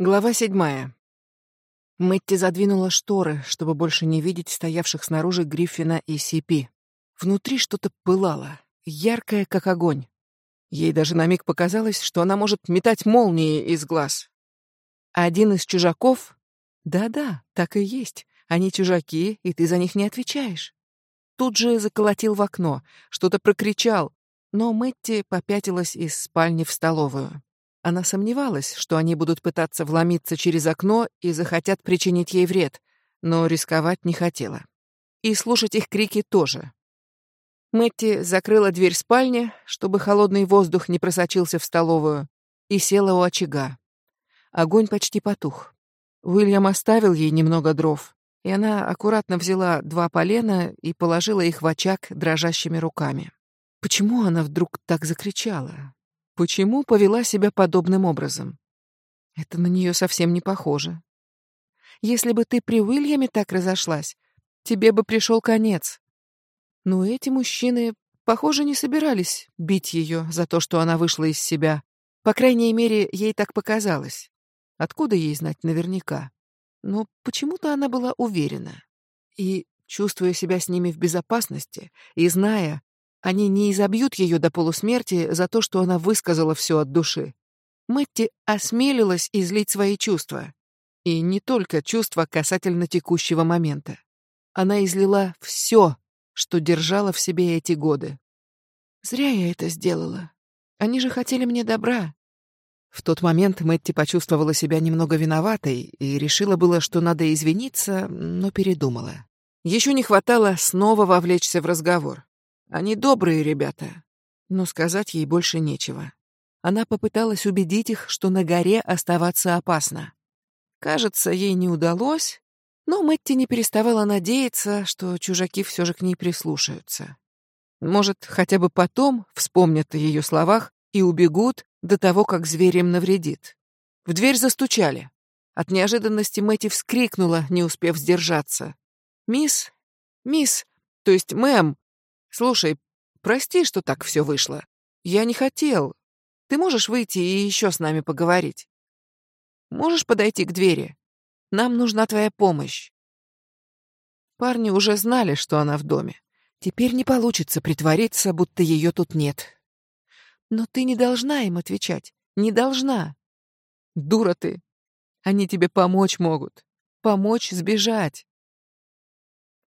Глава седьмая. Мэтти задвинула шторы, чтобы больше не видеть стоявших снаружи Гриффина и Сипи. Внутри что-то пылало, яркое, как огонь. Ей даже на миг показалось, что она может метать молнии из глаз. Один из чужаков... Да-да, так и есть. Они чужаки, и ты за них не отвечаешь. Тут же заколотил в окно, что-то прокричал, но Мэтти попятилась из спальни в столовую. Она сомневалась, что они будут пытаться вломиться через окно и захотят причинить ей вред, но рисковать не хотела. И слушать их крики тоже. Мэтти закрыла дверь спальни, чтобы холодный воздух не просочился в столовую, и села у очага. Огонь почти потух. Уильям оставил ей немного дров, и она аккуратно взяла два полена и положила их в очаг дрожащими руками. Почему она вдруг так закричала? Почему повела себя подобным образом? Это на нее совсем не похоже. Если бы ты при Уильяме так разошлась, тебе бы пришел конец. Но эти мужчины, похоже, не собирались бить ее за то, что она вышла из себя. По крайней мере, ей так показалось. Откуда ей знать наверняка? Но почему-то она была уверена. И, чувствуя себя с ними в безопасности, и зная, они не изобьют ее до полусмерти за то, что она высказала все от души. Мэтти осмелилась излить свои чувства. И не только чувства касательно текущего момента. Она излила все, что держала в себе эти годы. Зря я это сделала. Они же хотели мне добра. В тот момент Мэтти почувствовала себя немного виноватой и решила было, что надо извиниться, но передумала. Еще не хватало снова вовлечься в разговор. Они добрые ребята, но сказать ей больше нечего. Она попыталась убедить их, что на горе оставаться опасно. Кажется, ей не удалось, но Мэтти не переставала надеяться, что чужаки все же к ней прислушаются. Может, хотя бы потом вспомнят о ее словах и убегут до того, как зверь им навредит. В дверь застучали. От неожиданности Мэтти вскрикнула, не успев сдержаться. «Мисс? Мисс? То есть мэм?» Слушай, прости, что так все вышло. Я не хотел. Ты можешь выйти и еще с нами поговорить? Можешь подойти к двери? Нам нужна твоя помощь. Парни уже знали, что она в доме. Теперь не получится притвориться, будто ее тут нет. Но ты не должна им отвечать. Не должна. Дура ты. Они тебе помочь могут. Помочь сбежать.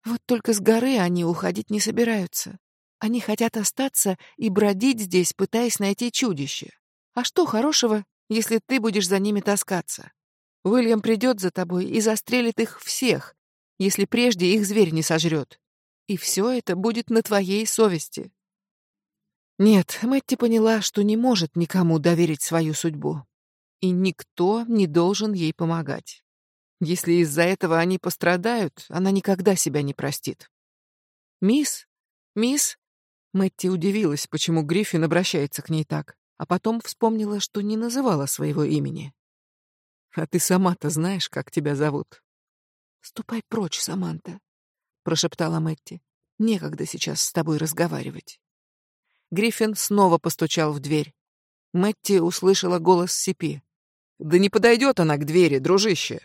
Вот только с горы они уходить не собираются. Они хотят остаться и бродить здесь, пытаясь найти чудище. А что хорошего, если ты будешь за ними таскаться? Уильям придет за тобой и застрелит их всех, если прежде их зверь не сожрет. И все это будет на твоей совести. Нет, Мэтти поняла, что не может никому доверить свою судьбу. И никто не должен ей помогать. Если из-за этого они пострадают, она никогда себя не простит. «Мисс? Мисс?» Мэтти удивилась, почему Гриффин обращается к ней так, а потом вспомнила, что не называла своего имени. «А ты сама-то знаешь, как тебя зовут?» «Ступай прочь, Саманта», — прошептала Мэтти. «Некогда сейчас с тобой разговаривать». Гриффин снова постучал в дверь. Мэтти услышала голос Сипи. «Да не подойдет она к двери, дружище.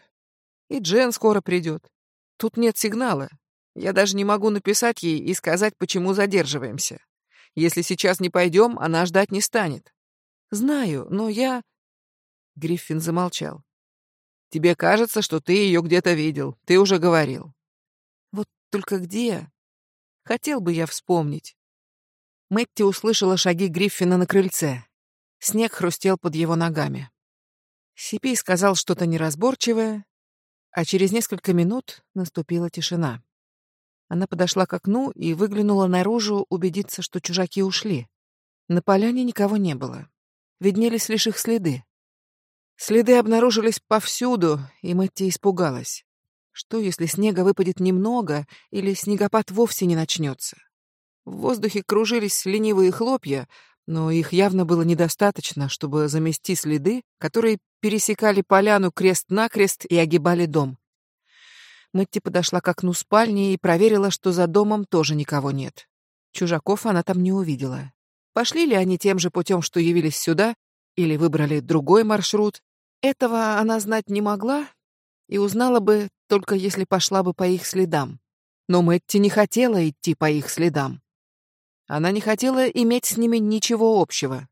И Джен скоро придет. Тут нет сигнала. Я даже не могу написать ей и сказать, почему задерживаемся. Если сейчас не пойдем, она ждать не станет. Знаю, но я...» Гриффин замолчал. «Тебе кажется, что ты ее где-то видел. Ты уже говорил». «Вот только где? Хотел бы я вспомнить». Мэтти услышала шаги Гриффина на крыльце. Снег хрустел под его ногами. Сипи сказал что-то неразборчивое, а через несколько минут наступила тишина. Она подошла к окну и выглянула наружу убедиться, что чужаки ушли. На поляне никого не было. Виднелись лишь их следы. Следы обнаружились повсюду, и Мэтти испугалась. Что, если снега выпадет немного, или снегопад вовсе не начнется? В воздухе кружились ленивые хлопья, но их явно было недостаточно, чтобы замести следы, которые пересекали поляну крест-накрест и огибали дом. Мэтти подошла к окну спальни и проверила, что за домом тоже никого нет. Чужаков она там не увидела. Пошли ли они тем же путем, что явились сюда, или выбрали другой маршрут, Этого она знать не могла и узнала бы только если пошла бы по их следам. Но Мэтти не хотела идти по их следам. Она не хотела иметь с ними ничего общего.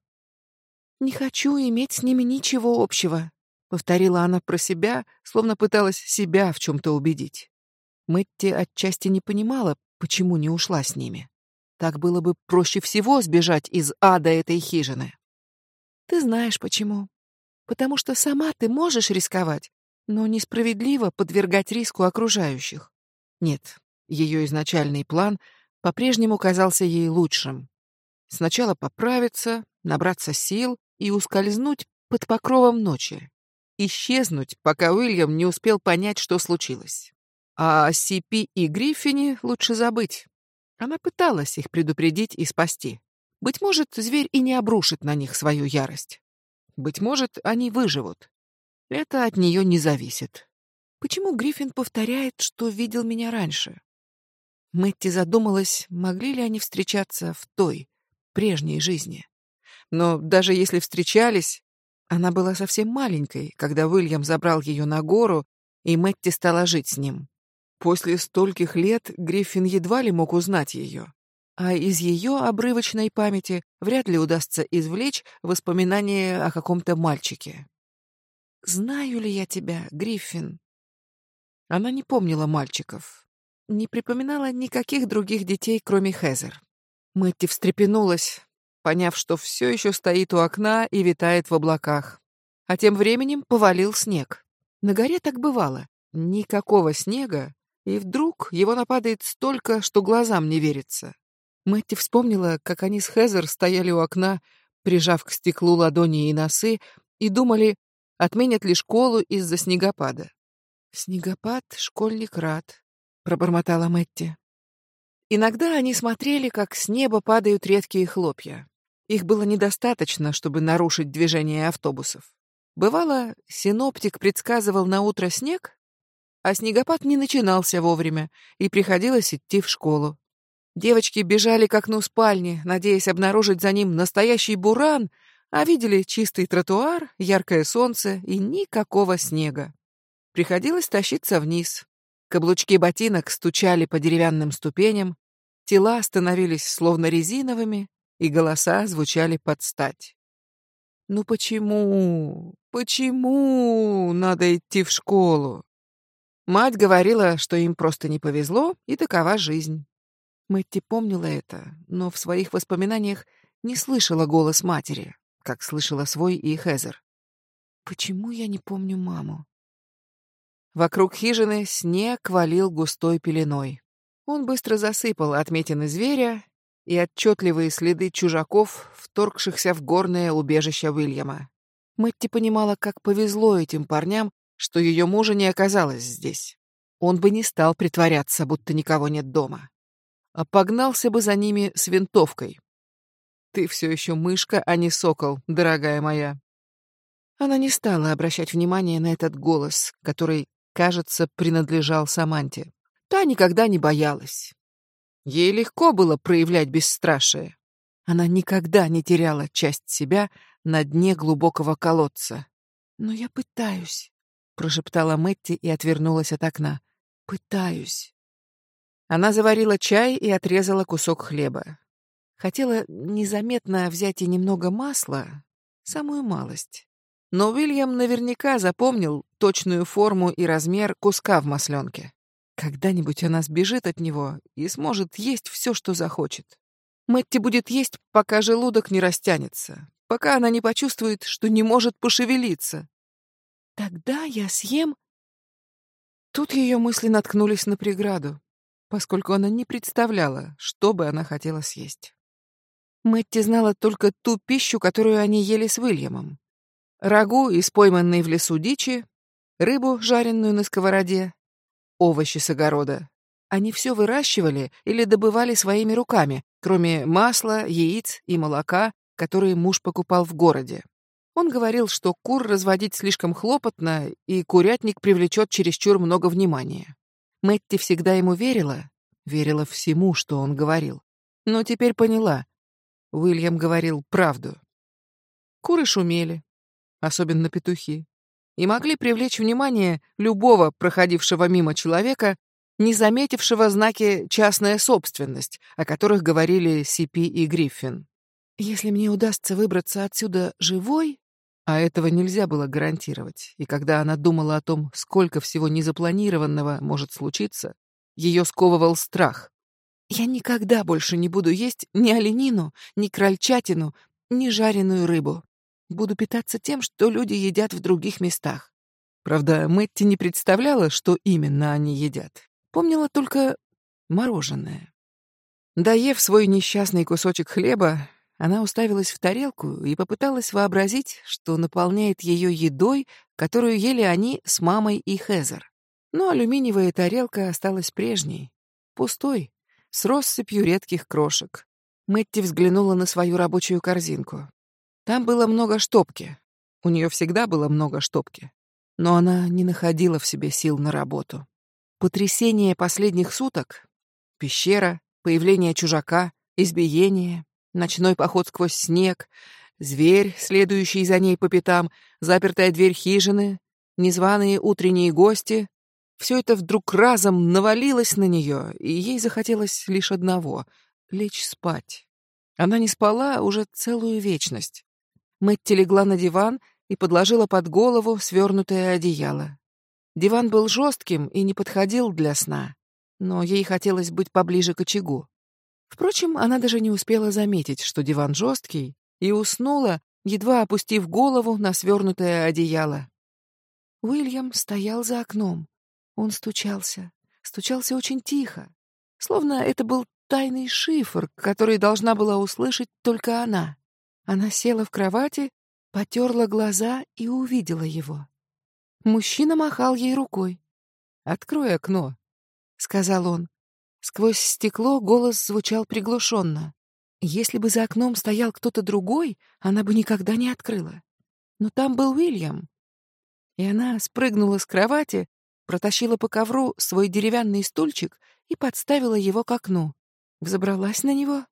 «Не хочу иметь с ними ничего общего», — повторила она про себя, словно пыталась себя в чем-то убедить. Мэтти отчасти не понимала, почему не ушла с ними. Так было бы проще всего сбежать из ада этой хижины. «Ты знаешь, почему. Потому что сама ты можешь рисковать, но несправедливо подвергать риску окружающих. Нет, ее изначальный план по-прежнему казался ей лучшим. Сначала поправиться, набраться сил и ускользнуть под покровом ночи. Исчезнуть, пока Уильям не успел понять, что случилось. А о Сипи и Гриффине лучше забыть. Она пыталась их предупредить и спасти. Быть может, зверь и не обрушит на них свою ярость. Быть может, они выживут. Это от нее не зависит. Почему Гриффин повторяет, что видел меня раньше? Мэтти задумалась, могли ли они встречаться в той, прежней жизни. Но даже если встречались, она была совсем маленькой, когда Уильям забрал ее на гору, и Мэтти стала жить с ним. После стольких лет Гриффин едва ли мог узнать ее, а из ее обрывочной памяти вряд ли удастся извлечь воспоминания о каком-то мальчике. «Знаю ли я тебя, Гриффин?» Она не помнила мальчиков, не припоминала никаких других детей, кроме Хезер. Мэтти встрепенулась, поняв, что все еще стоит у окна и витает в облаках. А тем временем повалил снег. На горе так бывало. Никакого снега, и вдруг его нападает столько, что глазам не верится. Мэтти вспомнила, как они с Хезер стояли у окна, прижав к стеклу ладони и носы, и думали, отменят ли школу из-за снегопада. Снегопад школьник рад пробормотала Мэтти. Иногда они смотрели, как с неба падают редкие хлопья. Их было недостаточно, чтобы нарушить движение автобусов. Бывало, синоптик предсказывал на утро снег, а снегопад не начинался вовремя, и приходилось идти в школу. Девочки бежали к окну спальни, надеясь обнаружить за ним настоящий буран, а видели чистый тротуар, яркое солнце и никакого снега. Приходилось тащиться вниз, Каблучки ботинок стучали по деревянным ступеням, тела становились словно резиновыми, и голоса звучали под стать. «Ну почему? Почему надо идти в школу?» Мать говорила, что им просто не повезло, и такова жизнь. Мэтти помнила это, но в своих воспоминаниях не слышала голос матери, как слышала свой и Хезер. «Почему я не помню маму?» Вокруг хижины снег валил густой пеленой. Он быстро засыпал отметины зверя и отчетливые следы чужаков, вторгшихся в горное убежище Уильяма. Мэтти понимала, как повезло этим парням, что ее мужа не оказалось здесь. Он бы не стал притворяться, будто никого нет дома. А погнался бы за ними с винтовкой. Ты все еще мышка, а не сокол, дорогая моя. Она не стала обращать внимания на этот голос, который кажется, принадлежал Саманте. Та никогда не боялась. Ей легко было проявлять бесстрашие. Она никогда не теряла часть себя на дне глубокого колодца. «Но я пытаюсь», — прошептала Мэтти и отвернулась от окна. «Пытаюсь». Она заварила чай и отрезала кусок хлеба. Хотела незаметно взять и немного масла, самую малость. Но Уильям наверняка запомнил точную форму и размер куска в масленке. Когда-нибудь она сбежит от него и сможет есть все, что захочет. Мэтти будет есть, пока желудок не растянется, пока она не почувствует, что не может пошевелиться. Тогда я съем... Тут ее мысли наткнулись на преграду, поскольку она не представляла, что бы она хотела съесть. Мэтти знала только ту пищу, которую они ели с Уильямом рагу из пойманной в лесу дичи, рыбу, жареную на сковороде, овощи с огорода. Они все выращивали или добывали своими руками, кроме масла, яиц и молока, которые муж покупал в городе. Он говорил, что кур разводить слишком хлопотно, и курятник привлечет чересчур много внимания. Мэтти всегда ему верила, верила всему, что он говорил. Но теперь поняла. Уильям говорил правду. Куры шумели, особенно петухи. и могли привлечь внимание любого проходившего мимо человека, не заметившего знаки «частная собственность», о которых говорили Сипи и Гриффин. «Если мне удастся выбраться отсюда живой...» А этого нельзя было гарантировать, и когда она думала о том, сколько всего незапланированного может случиться, ее сковывал страх. «Я никогда больше не буду есть ни оленину, ни крольчатину, ни жареную рыбу. Буду питаться тем, что люди едят в других местах». Правда, Мэтти не представляла, что именно они едят. Помнила только мороженое. Доев свой несчастный кусочек хлеба, она уставилась в тарелку и попыталась вообразить, что наполняет ее едой, которую ели они с мамой и Хезер. Но алюминиевая тарелка осталась прежней, пустой, с россыпью редких крошек. Мэтти взглянула на свою рабочую корзинку. Там было много штопки. У нее всегда было много штопки. Но она не находила в себе сил на работу. Потрясение последних суток — пещера, появление чужака, избиение, ночной поход сквозь снег, зверь, следующий за ней по пятам, запертая дверь хижины, незваные утренние гости — все это вдруг разом навалилось на нее, и ей захотелось лишь одного — лечь спать. Она не спала уже целую вечность. Мэтти легла на диван и подложила под голову свернутое одеяло. Диван был жестким и не подходил для сна, но ей хотелось быть поближе к очагу. Впрочем, она даже не успела заметить, что диван жесткий, и уснула, едва опустив голову на свернутое одеяло. Уильям стоял за окном. Он стучался. Стучался очень тихо, словно это был тайный шифр, который должна была услышать только она. Она села в кровати, потерла глаза и увидела его. Мужчина махал ей рукой. «Открой окно», — сказал он. Сквозь стекло голос звучал приглушенно. Если бы за окном стоял кто-то другой, она бы никогда не открыла. Но там был Уильям. И она спрыгнула с кровати, протащила по ковру свой деревянный стульчик и подставила его к окну. Взобралась на него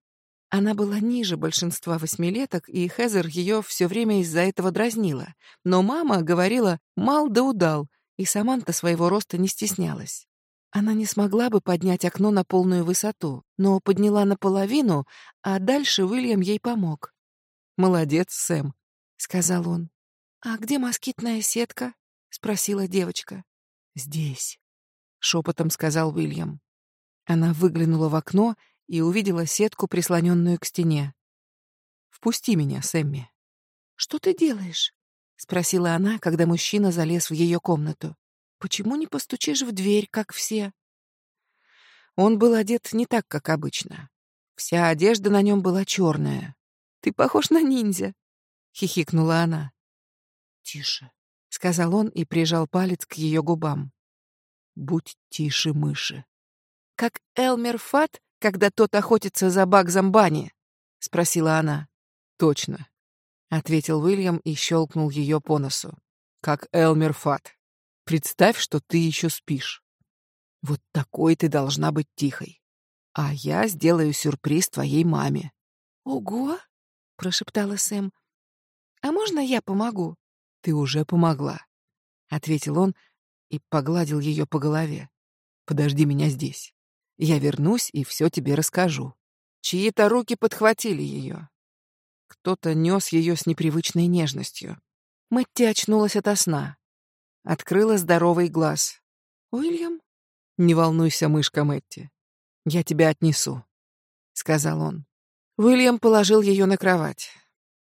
она была ниже большинства восьмилеток, и Хезер ее все время из-за этого дразнила. Но мама говорила «мал да удал», и Саманта своего роста не стеснялась. Она не смогла бы поднять окно на полную высоту, но подняла наполовину, а дальше Уильям ей помог. «Молодец, Сэм», — сказал он. «А где москитная сетка?» — спросила девочка. «Здесь», — шепотом сказал Уильям. Она выглянула в окно и увидела сетку, прислоненную к стене. «Впусти меня, Сэмми». «Что ты делаешь?» — спросила она, когда мужчина залез в ее комнату. «Почему не постучишь в дверь, как все?» Он был одет не так, как обычно. Вся одежда на нем была черная. «Ты похож на ниндзя», — хихикнула она. «Тише», — сказал он и прижал палец к ее губам. «Будь тише, мыши». «Как Элмер Фат когда тот охотится за Багзом Бани?» — спросила она. «Точно», — ответил Уильям и щелкнул ее по носу. «Как Элмер Фат. Представь, что ты еще спишь. Вот такой ты должна быть тихой. А я сделаю сюрприз твоей маме». «Ого!» — прошептала Сэм. «А можно я помогу?» «Ты уже помогла», — ответил он и погладил ее по голове. «Подожди меня здесь». Я вернусь и все тебе расскажу. Чьи-то руки подхватили ее. Кто-то нес ее с непривычной нежностью. Мэтти очнулась ото сна. Открыла здоровый глаз. «Уильям?» «Не волнуйся, мышка Мэтти. Я тебя отнесу», — сказал он. Уильям положил ее на кровать.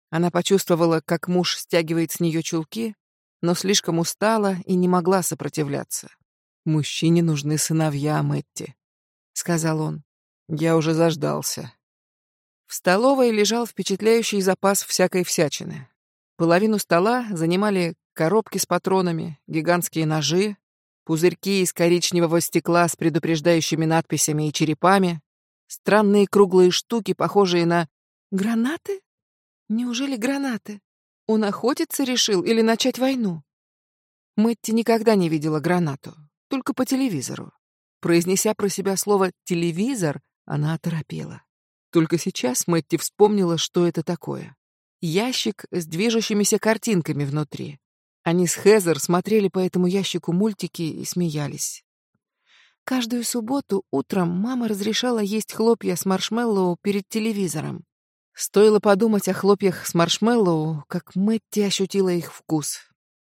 Она почувствовала, как муж стягивает с нее чулки, но слишком устала и не могла сопротивляться. Мужчине нужны сыновья Мэтти. — сказал он. Я уже заждался. В столовой лежал впечатляющий запас всякой всячины. Половину стола занимали коробки с патронами, гигантские ножи, пузырьки из коричневого стекла с предупреждающими надписями и черепами, странные круглые штуки, похожие на... Гранаты? Неужели гранаты? Он охотиться решил или начать войну? Мэтти никогда не видела гранату, только по телевизору. Произнеся про себя слово «телевизор», она оторопела. Только сейчас Мэтти вспомнила, что это такое. Ящик с движущимися картинками внутри. Они с Хезер смотрели по этому ящику мультики и смеялись. Каждую субботу утром мама разрешала есть хлопья с маршмеллоу перед телевизором. Стоило подумать о хлопьях с маршмеллоу, как Мэтти ощутила их вкус.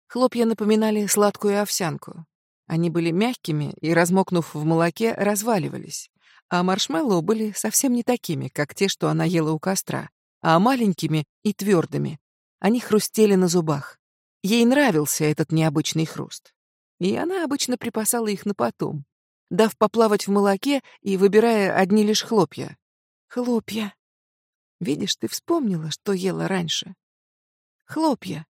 Хлопья напоминали сладкую овсянку. Они были мягкими и, размокнув в молоке, разваливались. А маршмеллоу были совсем не такими, как те, что она ела у костра, а маленькими и твердыми. Они хрустели на зубах. Ей нравился этот необычный хруст. И она обычно припасала их на потом, дав поплавать в молоке и выбирая одни лишь хлопья. Хлопья. Видишь, ты вспомнила, что ела раньше. Хлопья.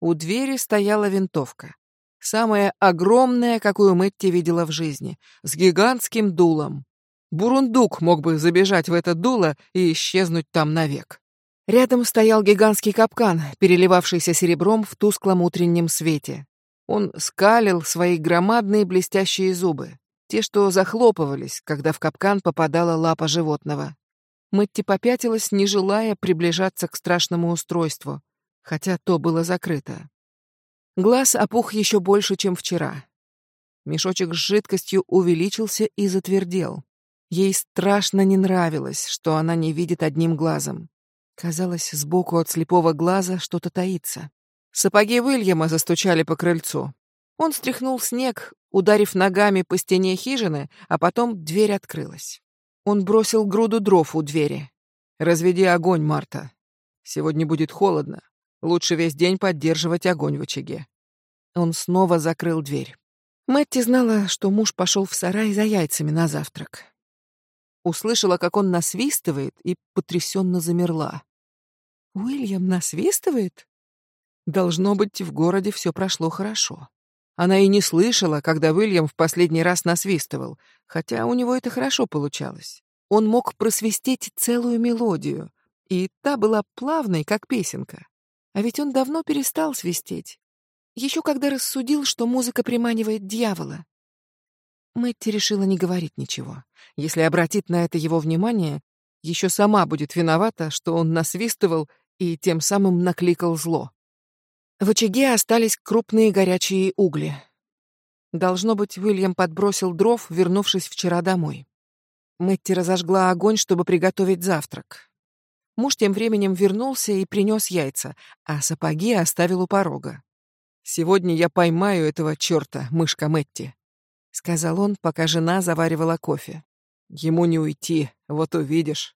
У двери стояла винтовка. Самая огромная, какую Мэтти видела в жизни, с гигантским дулом. Бурундук мог бы забежать в это дуло и исчезнуть там навек. Рядом стоял гигантский капкан, переливавшийся серебром в тусклом утреннем свете. Он скалил свои громадные блестящие зубы, те, что захлопывались, когда в капкан попадала лапа животного. Мэтти попятилась, не желая приближаться к страшному устройству, хотя то было закрыто. Глаз опух еще больше, чем вчера. Мешочек с жидкостью увеличился и затвердел. Ей страшно не нравилось, что она не видит одним глазом. Казалось, сбоку от слепого глаза что-то таится. Сапоги Уильяма застучали по крыльцу. Он стряхнул снег, ударив ногами по стене хижины, а потом дверь открылась. Он бросил груду дров у двери. «Разведи огонь, Марта. Сегодня будет холодно. Лучше весь день поддерживать огонь в очаге. Он снова закрыл дверь. Мэтти знала, что муж пошел в сарай за яйцами на завтрак. Услышала, как он насвистывает, и потрясенно замерла. Уильям насвистывает? Должно быть, в городе все прошло хорошо. Она и не слышала, когда Уильям в последний раз насвистывал, хотя у него это хорошо получалось. Он мог просвистеть целую мелодию, и та была плавной, как песенка. А ведь он давно перестал свистеть. Еще когда рассудил, что музыка приманивает дьявола. Мэтти решила не говорить ничего. Если обратит на это его внимание, еще сама будет виновата, что он насвистывал и тем самым накликал зло. В очаге остались крупные горячие угли. Должно быть, Уильям подбросил дров, вернувшись вчера домой. Мэтти разожгла огонь, чтобы приготовить завтрак. Муж тем временем вернулся и принес яйца, а сапоги оставил у порога. «Сегодня я поймаю этого черта, мышка Мэтти», — сказал он, пока жена заваривала кофе. «Ему не уйти, вот увидишь».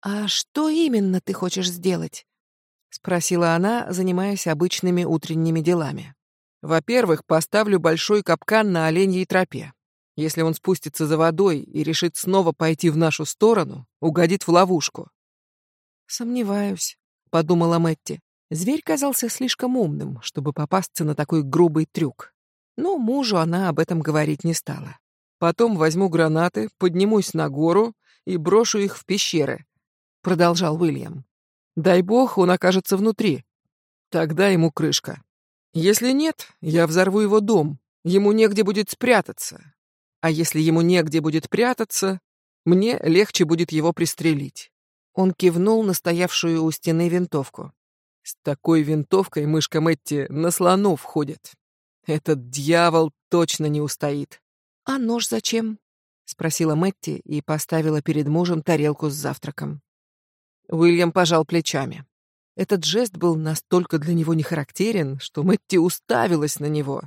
«А что именно ты хочешь сделать?» — спросила она, занимаясь обычными утренними делами. «Во-первых, поставлю большой капкан на оленьей тропе. Если он спустится за водой и решит снова пойти в нашу сторону, угодит в ловушку. «Сомневаюсь», — подумала Мэтти. Зверь казался слишком умным, чтобы попасться на такой грубый трюк. Но мужу она об этом говорить не стала. «Потом возьму гранаты, поднимусь на гору и брошу их в пещеры», — продолжал Уильям. «Дай бог, он окажется внутри. Тогда ему крышка. Если нет, я взорву его дом. Ему негде будет спрятаться. А если ему негде будет прятаться, мне легче будет его пристрелить. Он кивнул на стоявшую у стены винтовку. «С такой винтовкой мышка Мэтти на слонов ходит. Этот дьявол точно не устоит». «А нож зачем?» — спросила Мэтти и поставила перед мужем тарелку с завтраком. Уильям пожал плечами. Этот жест был настолько для него нехарактерен, что Мэтти уставилась на него,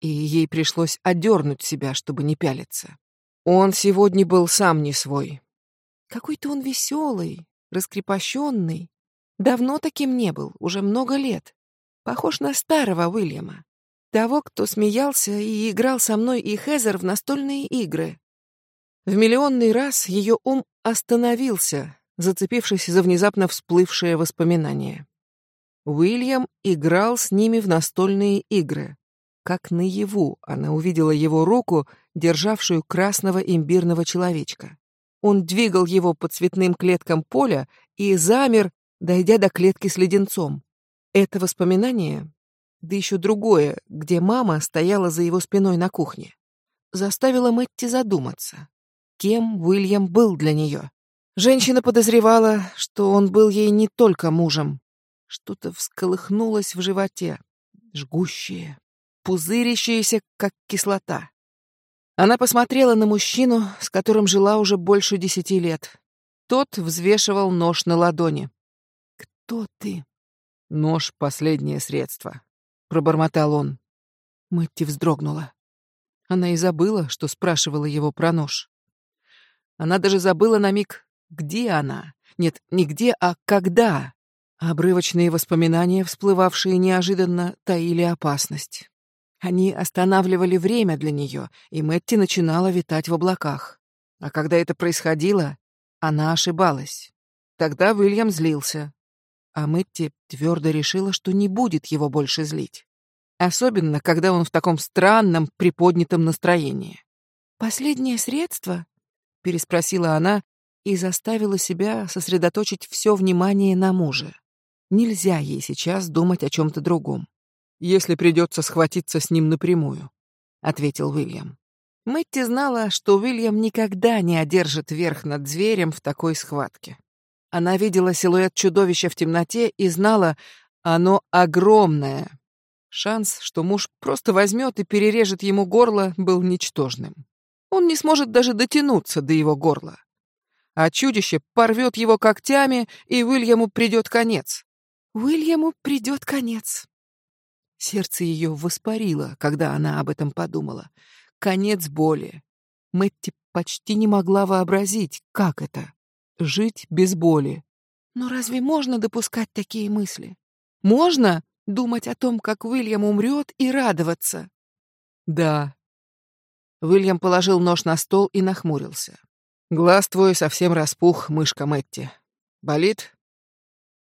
и ей пришлось одернуть себя, чтобы не пялиться. Он сегодня был сам не свой. Какой-то он веселый, раскрепощенный. Давно таким не был, уже много лет. Похож на старого Уильяма. Того, кто смеялся и играл со мной и Хезер в настольные игры. В миллионный раз ее ум остановился, зацепившись за внезапно всплывшее воспоминание. Уильям играл с ними в настольные игры. Как наяву она увидела его руку, державшую красного имбирного человечка. Он двигал его по цветным клеткам поля и замер, дойдя до клетки с леденцом. Это воспоминание, да еще другое, где мама стояла за его спиной на кухне, заставило Мэтти задуматься, кем Уильям был для нее. Женщина подозревала, что он был ей не только мужем. Что-то всколыхнулось в животе, жгущее, пузырящееся, как кислота. Она посмотрела на мужчину, с которым жила уже больше десяти лет. Тот взвешивал нож на ладони. «Кто ты?» «Нож — последнее средство», — пробормотал он. Мэтти вздрогнула. Она и забыла, что спрашивала его про нож. Она даже забыла на миг, где она. Нет, не где, а когда. Обрывочные воспоминания, всплывавшие неожиданно, таили опасность. Они останавливали время для нее, и Мэтти начинала витать в облаках. А когда это происходило, она ошибалась. Тогда Уильям злился. А Мэтти твердо решила, что не будет его больше злить. Особенно, когда он в таком странном, приподнятом настроении. «Последнее средство?» — переспросила она и заставила себя сосредоточить все внимание на муже. Нельзя ей сейчас думать о чем-то другом если придется схватиться с ним напрямую», — ответил Уильям. Мэтти знала, что Уильям никогда не одержит верх над зверем в такой схватке. Она видела силуэт чудовища в темноте и знала, оно огромное. Шанс, что муж просто возьмет и перережет ему горло, был ничтожным. Он не сможет даже дотянуться до его горла. А чудище порвет его когтями, и Уильяму придет конец. Уильяму придет конец. Сердце ее воспарило, когда она об этом подумала. Конец боли. Мэтти почти не могла вообразить, как это — жить без боли. Но разве можно допускать такие мысли? Можно думать о том, как Уильям умрет, и радоваться? Да. Уильям положил нож на стол и нахмурился. Глаз твой совсем распух, мышка Мэтти. Болит?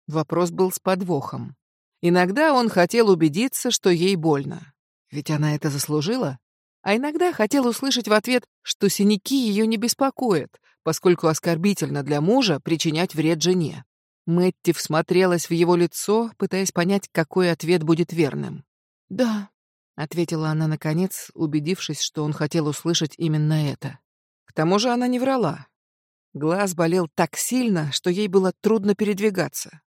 Вопрос был с подвохом. Иногда он хотел убедиться, что ей больно. Ведь она это заслужила. А иногда хотел услышать в ответ, что синяки ее не беспокоят, поскольку оскорбительно для мужа причинять вред жене. Мэтти всмотрелась в его лицо, пытаясь понять, какой ответ будет верным. «Да», — ответила она наконец, убедившись, что он хотел услышать именно это. К тому же она не врала. Глаз болел так сильно, что ей было трудно передвигаться.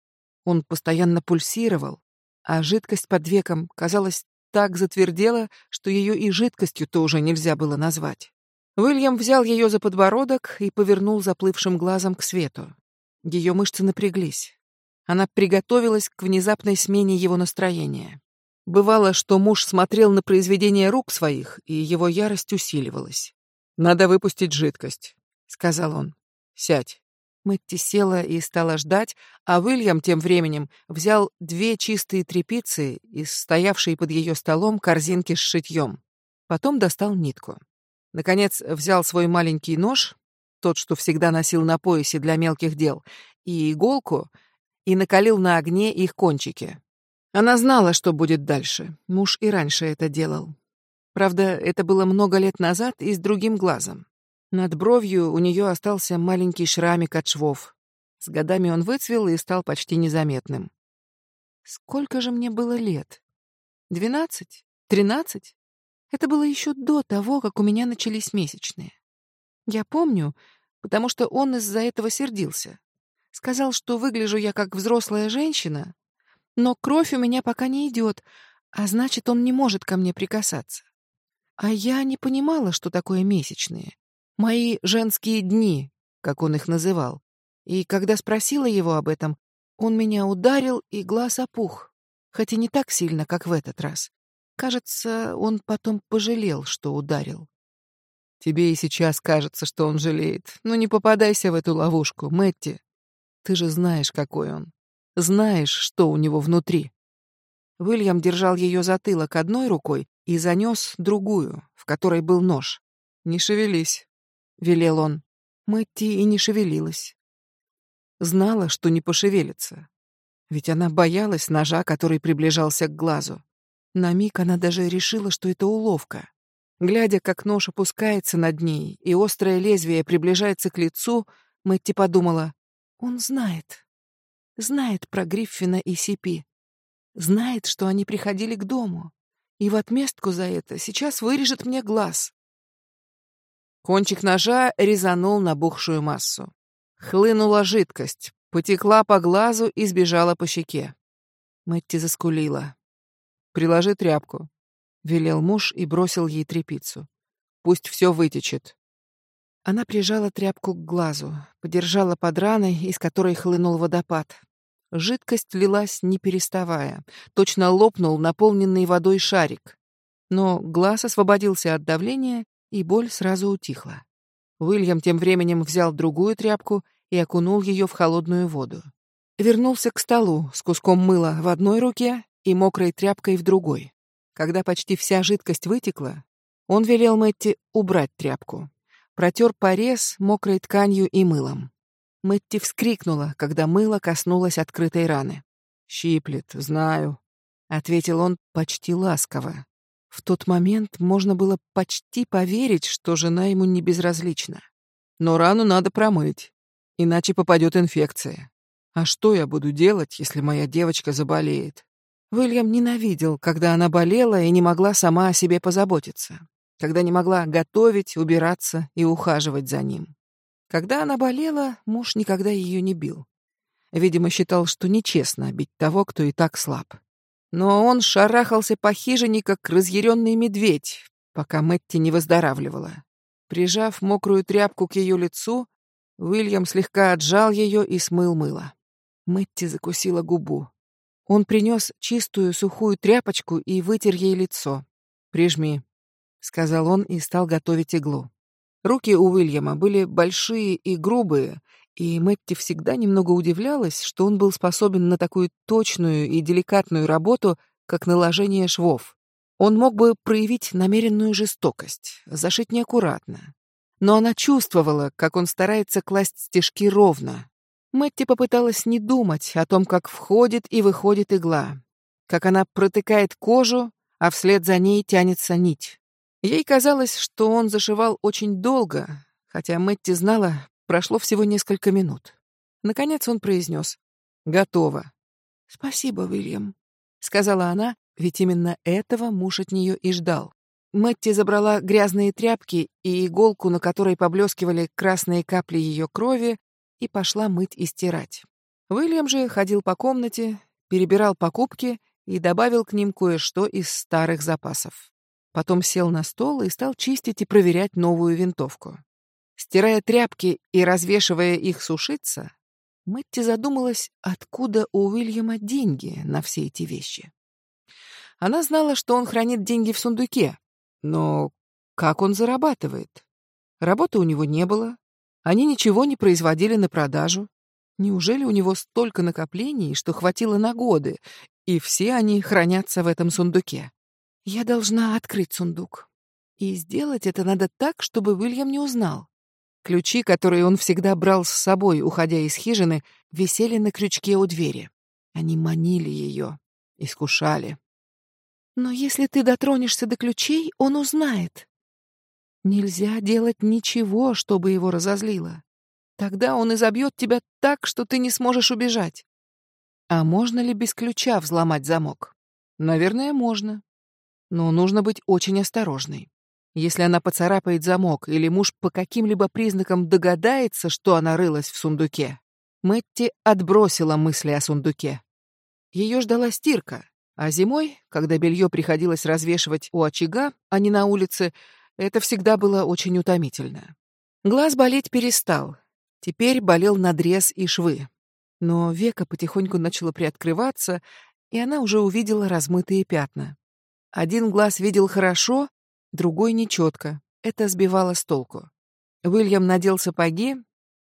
Он постоянно пульсировал, а жидкость под веком, казалось, так затвердела, что ее и жидкостью-то уже нельзя было назвать. Уильям взял ее за подбородок и повернул заплывшим глазом к свету. Ее мышцы напряглись. Она приготовилась к внезапной смене его настроения. Бывало, что муж смотрел на произведения рук своих, и его ярость усиливалась. «Надо выпустить жидкость», — сказал он. «Сядь». Мэтти села и стала ждать, а Уильям тем временем взял две чистые тряпицы из стоявшей под ее столом корзинки с шитьем. Потом достал нитку. Наконец взял свой маленький нож, тот, что всегда носил на поясе для мелких дел, и иголку, и накалил на огне их кончики. Она знала, что будет дальше. Муж и раньше это делал. Правда, это было много лет назад и с другим глазом. Над бровью у нее остался маленький шрамик от швов. С годами он выцвел и стал почти незаметным. Сколько же мне было лет? Двенадцать? Тринадцать? Это было еще до того, как у меня начались месячные. Я помню, потому что он из-за этого сердился. Сказал, что выгляжу я как взрослая женщина, но кровь у меня пока не идет, а значит, он не может ко мне прикасаться. А я не понимала, что такое месячные. Мои женские дни, как он их называл. И когда спросила его об этом, он меня ударил, и глаз опух. Хотя не так сильно, как в этот раз. Кажется, он потом пожалел, что ударил. Тебе и сейчас кажется, что он жалеет. Но не попадайся в эту ловушку, Мэтти. Ты же знаешь, какой он. Знаешь, что у него внутри. Уильям держал ее затылок одной рукой и занес другую, в которой был нож. Не шевелись, — велел он. Мэтти и не шевелилась. Знала, что не пошевелится. Ведь она боялась ножа, который приближался к глазу. На миг она даже решила, что это уловка. Глядя, как нож опускается над ней, и острое лезвие приближается к лицу, Мэтти подумала, «Он знает. Знает про Гриффина и Сипи. Знает, что они приходили к дому. И в отместку за это сейчас вырежет мне глаз. Кончик ножа резанул набухшую массу. Хлынула жидкость, потекла по глазу и сбежала по щеке. Мэтти заскулила. Приложи тряпку, велел муж и бросил ей тряпицу. Пусть все вытечет. Она прижала тряпку к глазу, подержала под раной, из которой хлынул водопад. Жидкость лилась не переставая, точно лопнул наполненный водой шарик. Но глаз освободился от давления, и боль сразу утихла. Уильям тем временем взял другую тряпку и окунул ее в холодную воду. Вернулся к столу с куском мыла в одной руке и мокрой тряпкой в другой. Когда почти вся жидкость вытекла, он велел Мэтти убрать тряпку. Протер порез мокрой тканью и мылом. Мэтти вскрикнула, когда мыло коснулось открытой раны. «Щиплет, знаю», — ответил он почти ласково. В тот момент можно было почти поверить, что жена ему не безразлична. Но рану надо промыть, иначе попадет инфекция. А что я буду делать, если моя девочка заболеет? Уильям ненавидел, когда она болела и не могла сама о себе позаботиться, когда не могла готовить, убираться и ухаживать за ним. Когда она болела, муж никогда ее не бил. Видимо, считал, что нечестно бить того, кто и так слаб. Но он шарахался по хижине, как разъяренный медведь, пока Мэтти не выздоравливала. Прижав мокрую тряпку к ее лицу, Уильям слегка отжал ее и смыл мыло. Мэтти закусила губу. Он принес чистую сухую тряпочку и вытер ей лицо. «Прижми», — сказал он и стал готовить иглу. Руки у Уильяма были большие и грубые, и Мэтти всегда немного удивлялась, что он был способен на такую точную и деликатную работу, как наложение швов. Он мог бы проявить намеренную жестокость, зашить неаккуратно. Но она чувствовала, как он старается класть стежки ровно. Мэтти попыталась не думать о том, как входит и выходит игла, как она протыкает кожу, а вслед за ней тянется нить. Ей казалось, что он зашивал очень долго, хотя Мэтти знала, Прошло всего несколько минут. Наконец он произнес «Готово». «Спасибо, Уильям», — сказала она, ведь именно этого муж от нее и ждал. Мэтти забрала грязные тряпки и иголку, на которой поблескивали красные капли ее крови, и пошла мыть и стирать. Уильям же ходил по комнате, перебирал покупки и добавил к ним кое-что из старых запасов. Потом сел на стол и стал чистить и проверять новую винтовку. Стирая тряпки и развешивая их сушиться, Мэтти задумалась, откуда у Уильяма деньги на все эти вещи. Она знала, что он хранит деньги в сундуке, но как он зарабатывает? Работы у него не было, они ничего не производили на продажу. Неужели у него столько накоплений, что хватило на годы, и все они хранятся в этом сундуке? Я должна открыть сундук. И сделать это надо так, чтобы Уильям не узнал. Ключи, которые он всегда брал с собой, уходя из хижины, висели на крючке у двери. Они манили ее, искушали. Но если ты дотронешься до ключей, он узнает. Нельзя делать ничего, чтобы его разозлило. Тогда он изобьет тебя так, что ты не сможешь убежать. А можно ли без ключа взломать замок? Наверное, можно. Но нужно быть очень осторожной. Если она поцарапает замок или муж по каким-либо признакам догадается, что она рылась в сундуке, Мэтти отбросила мысли о сундуке. Ее ждала стирка, а зимой, когда белье приходилось развешивать у очага, а не на улице, это всегда было очень утомительно. Глаз болеть перестал. Теперь болел надрез и швы. Но века потихоньку начало приоткрываться, и она уже увидела размытые пятна. Один глаз видел хорошо, другой нечетко. Это сбивало с толку. Уильям надел сапоги,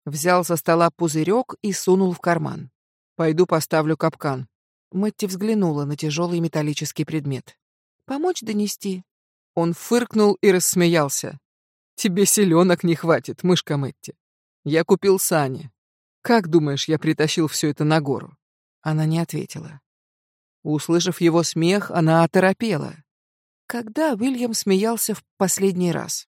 взял со стола пузырек и сунул в карман. «Пойду поставлю капкан». Мэтти взглянула на тяжелый металлический предмет. «Помочь донести?» Он фыркнул и рассмеялся. «Тебе селенок не хватит, мышка Мэтти. Я купил сани. Как думаешь, я притащил все это на гору?» Она не ответила. Услышав его смех, она оторопела. Когда Уильям смеялся в последний раз?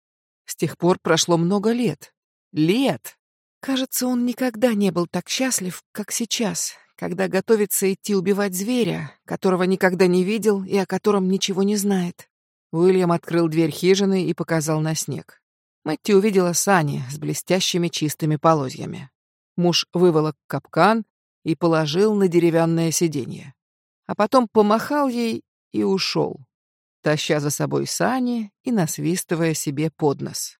С тех пор прошло много лет. Лет! Кажется, он никогда не был так счастлив, как сейчас, когда готовится идти убивать зверя, которого никогда не видел и о котором ничего не знает. Уильям открыл дверь хижины и показал на снег. Мэтти увидела сани с блестящими чистыми полозьями. Муж выволок капкан и положил на деревянное сиденье. А потом помахал ей и ушел, таща за собой сани и насвистывая себе под нос.